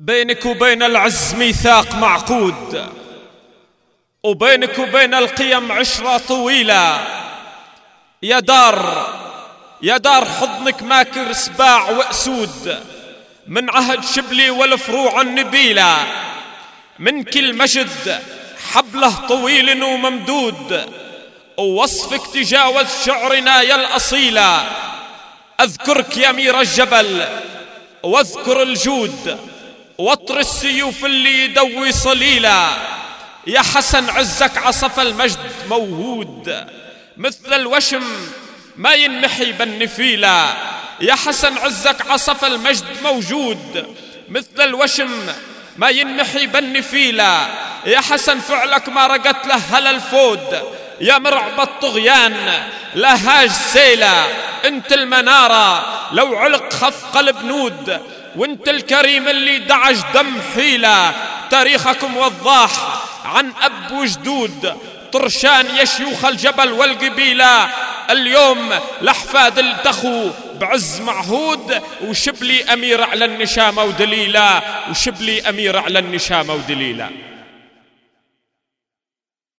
بينك وبين العز ميثاق معقود وبينك وبين القيم عشرة طويلة. يا دار يا دار حضنك ماكر سباع وأسود من عهد شبلي والفروع النبيلة. من كل مجد حبله طويل وممدود ووصفك تجاوز شعرنا يا الأصيلة. أذكرك يا أمير الجبل واذكر الجود وطر السيوف اللي يدوي صليلة يا حسن عزك عصف المجد موهود. مثل الوشم ما ينحي بالنفيلة يا حسن عزك عصف المجد موجود. مثل الوشم ما ينحي بالنفيلة يا حسن فعلك ما رقت له هلا الفود. يا مرعب الطغيان لهاج سيلة انت المنارة. لو علق خف قلب نود وانت الكريم اللي دعج دم حيلة. تاريخكم وضاح عن أب وجدود. طرشان يا شيوخ الجبل والقبيلة. اليوم الأحفاد التخو بعز معهود. وشبلي أمير على النشامة ودليلة. وشبلي أمير على النشامة ودليلة.